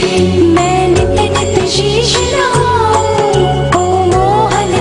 शिशल ओ मोहन